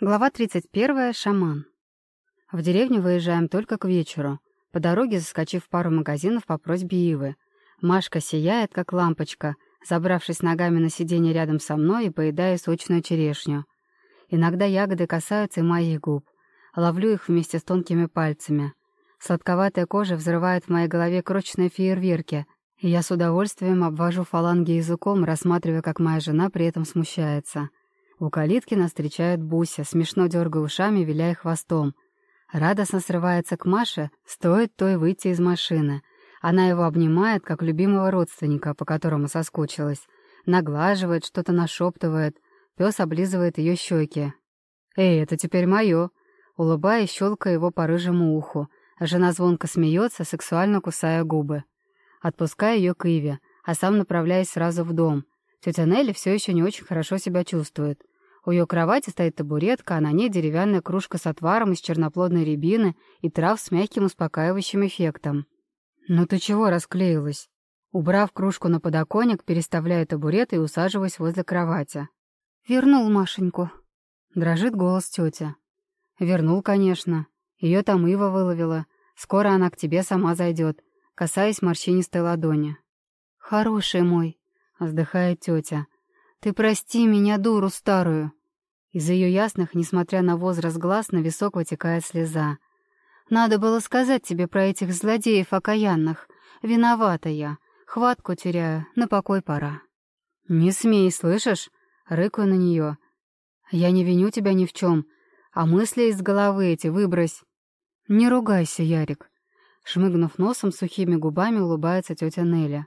Глава 31. Шаман. В деревню выезжаем только к вечеру, по дороге заскочив в пару магазинов по просьбе Ивы. Машка сияет, как лампочка, забравшись ногами на сиденье рядом со мной и поедая сочную черешню. Иногда ягоды касаются и моих губ. Ловлю их вместе с тонкими пальцами. Сладковатая кожа взрывает в моей голове крошечные фейерверки, и я с удовольствием обвожу фаланги языком, рассматривая, как моя жена при этом смущается. У калитки нас встречает Буся, смешно дергая ушами, виляя хвостом. Радостно срывается к Маше, стоит той выйти из машины. Она его обнимает, как любимого родственника, по которому соскучилась. Наглаживает, что-то нашептывает. Пес облизывает ее щеки. «Эй, это теперь мое!» Улыбаясь, щелкая его по рыжему уху. Жена звонко смеется, сексуально кусая губы. Отпуская ее к Иве, а сам направляясь сразу в дом. Тетя Нелли все еще не очень хорошо себя чувствует. У ее кровати стоит табуретка, а на ней деревянная кружка с отваром из черноплодной рябины и трав с мягким успокаивающим эффектом. «Ну ты чего расклеилась?» Убрав кружку на подоконник, переставляю табурет и усаживаюсь возле кровати. «Вернул Машеньку». Дрожит голос тетя. «Вернул, конечно. Ее там Ива выловила. Скоро она к тебе сама зайдет, касаясь морщинистой ладони». «Хороший мой», — вздыхает тетя. «Ты прости меня, дуру старую!» Из ее ясных, несмотря на возраст глаз, на висок вытекает слеза. «Надо было сказать тебе про этих злодеев окаянных. Виновата я. Хватку теряю, на покой пора». «Не смей, слышишь?» — рыкаю на нее. «Я не виню тебя ни в чем, а мысли из головы эти выбрось». «Не ругайся, Ярик». Шмыгнув носом, сухими губами улыбается тетя Неля.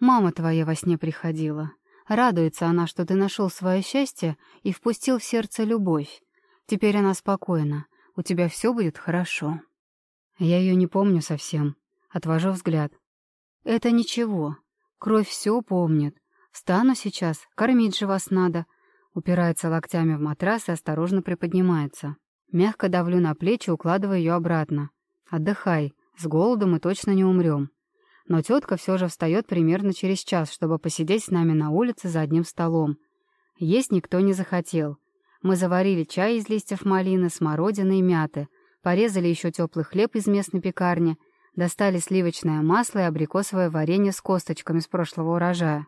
«Мама твоя во сне приходила. Радуется она, что ты нашел свое счастье и впустил в сердце любовь. Теперь она спокойна. У тебя все будет хорошо. Я ее не помню совсем. Отвожу взгляд. Это ничего. Кровь все помнит. Встану сейчас, кормить же вас надо. Упирается локтями в матрас и осторожно приподнимается. Мягко давлю на плечи, укладывая ее обратно. Отдыхай. С голоду мы точно не умрем но тетка все же встает примерно через час, чтобы посидеть с нами на улице за одним столом. Есть никто не захотел. Мы заварили чай из листьев малины, смородины и мяты, порезали еще теплый хлеб из местной пекарни, достали сливочное масло и абрикосовое варенье с косточками с прошлого урожая.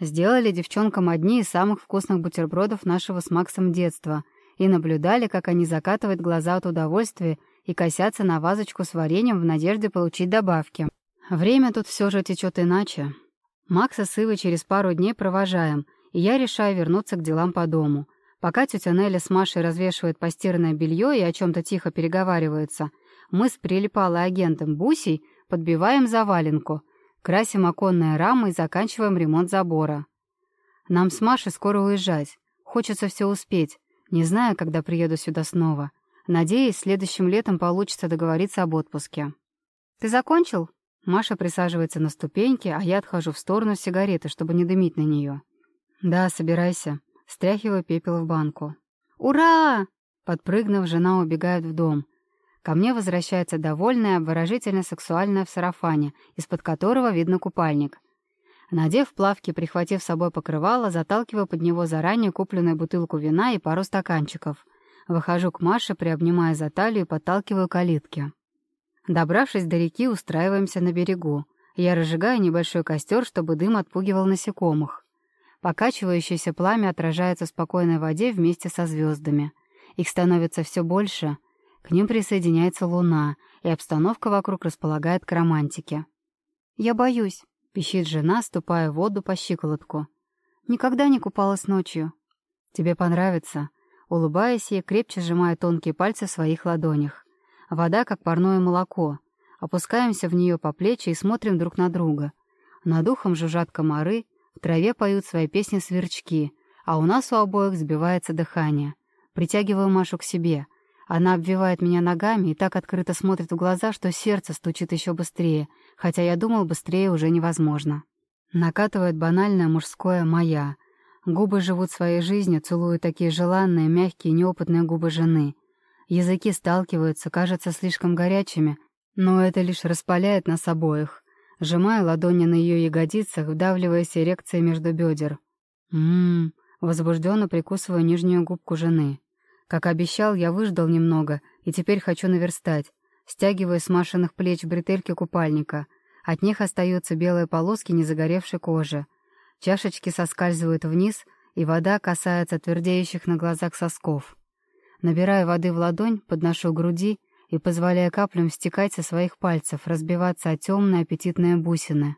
Сделали девчонкам одни из самых вкусных бутербродов нашего с Максом детства и наблюдали, как они закатывают глаза от удовольствия и косятся на вазочку с вареньем в надежде получить добавки. Время тут все же течет иначе. Макса с Ивой через пару дней провожаем, и я решаю вернуться к делам по дому. Пока тетя Нелли с Машей развешивает постиранное белье и о чем-то тихо переговариваются, мы с прилипалой агентом Бусей подбиваем заваленку, красим оконные рамы и заканчиваем ремонт забора. Нам с Машей скоро уезжать. Хочется все успеть. Не знаю, когда приеду сюда снова. Надеюсь, следующим летом получится договориться об отпуске. «Ты закончил?» Маша присаживается на ступеньки, а я отхожу в сторону сигареты, чтобы не дымить на нее. «Да, собирайся». Стряхиваю пепел в банку. «Ура!» Подпрыгнув, жена убегает в дом. Ко мне возвращается довольная, обворожительно-сексуальная в сарафане, из-под которого видно купальник. Надев плавки, прихватив с собой покрывало, заталкиваю под него заранее купленную бутылку вина и пару стаканчиков. Выхожу к Маше, приобнимая за талию и подталкиваю калитки. Добравшись до реки, устраиваемся на берегу. Я разжигаю небольшой костер, чтобы дым отпугивал насекомых. Покачивающееся пламя отражается в спокойной воде вместе со звездами. Их становится все больше. К ним присоединяется луна, и обстановка вокруг располагает к романтике. «Я боюсь», — пищит жена, ступая в воду по щиколотку. «Никогда не купалась ночью». «Тебе понравится», — улыбаясь ей, крепче сжимая тонкие пальцы в своих ладонях. Вода, как парное молоко. Опускаемся в нее по плечи и смотрим друг на друга. Над ухом жужжат комары, в траве поют свои песни сверчки, а у нас у обоих сбивается дыхание. Притягиваю Машу к себе. Она обвивает меня ногами и так открыто смотрит в глаза, что сердце стучит еще быстрее, хотя я думал, быстрее уже невозможно. Накатывает банальное мужское «моя». Губы живут своей жизнью, целуют такие желанные, мягкие, неопытные губы жены — Языки сталкиваются, кажутся слишком горячими, но это лишь распаляет нас обоих. Сжимаю ладони на ее ягодицах, вдавливаясь эрекцией между бедер. Ммм, возбужденно прикусываю нижнюю губку жены. Как обещал, я выждал немного, и теперь хочу наверстать. Стягиваю с Машиных плеч бретельки купальника. От них остаются белые полоски незагоревшей кожи. Чашечки соскальзывают вниз, и вода касается твердеющих на глазах сосков. Набираю воды в ладонь, подношу к груди и позволяя каплям стекать со своих пальцев, разбиваться о темные аппетитные бусины.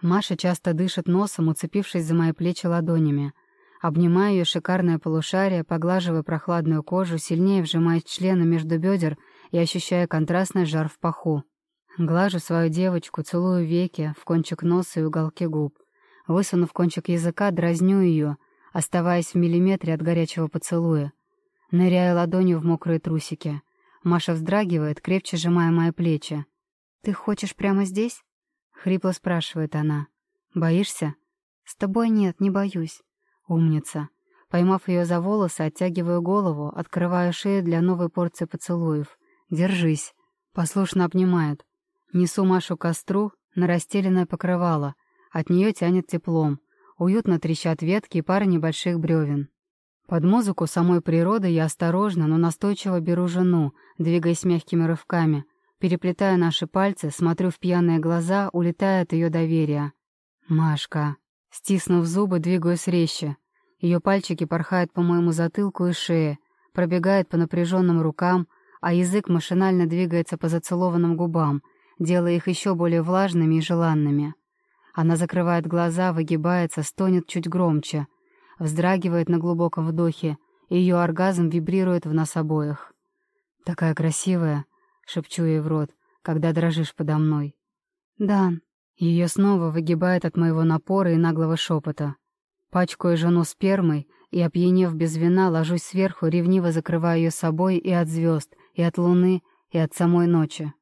Маша часто дышит носом, уцепившись за мои плечи ладонями. Обнимаю ее шикарное полушарие, поглаживая прохладную кожу, сильнее вжимаясь членом между бедер и ощущая контрастный жар в паху. Глажу свою девочку, целую веки, в кончик носа и уголки губ. Высунув кончик языка, дразню ее, оставаясь в миллиметре от горячего поцелуя. Ныряю ладонью в мокрые трусики. Маша вздрагивает, крепче сжимая мои плечи. «Ты хочешь прямо здесь?» — хрипло спрашивает она. «Боишься?» «С тобой нет, не боюсь». «Умница». Поймав ее за волосы, оттягиваю голову, открываю шею для новой порции поцелуев. «Держись!» Послушно обнимает. Несу Машу к костру, на расстеленное покрывало. От нее тянет теплом. Уютно трещат ветки и пара небольших бревен. Под музыку самой природы я осторожно, но настойчиво беру жену, двигаясь мягкими рывками. Переплетая наши пальцы, смотрю в пьяные глаза, улетая от ее доверия. «Машка!» Стиснув зубы, двигаюсь резче. Ее пальчики порхают по моему затылку и шее, пробегают по напряженным рукам, а язык машинально двигается по зацелованным губам, делая их еще более влажными и желанными. Она закрывает глаза, выгибается, стонет чуть громче, вздрагивает на глубоком вдохе, и ее оргазм вибрирует в нас обоих. «Такая красивая», — шепчу ей в рот, когда дрожишь подо мной. «Дан». Ее снова выгибает от моего напора и наглого шепота. Пачкаю жену спермой и, опьянев без вина, ложусь сверху, ревниво закрывая ее собой и от звезд, и от луны, и от самой ночи.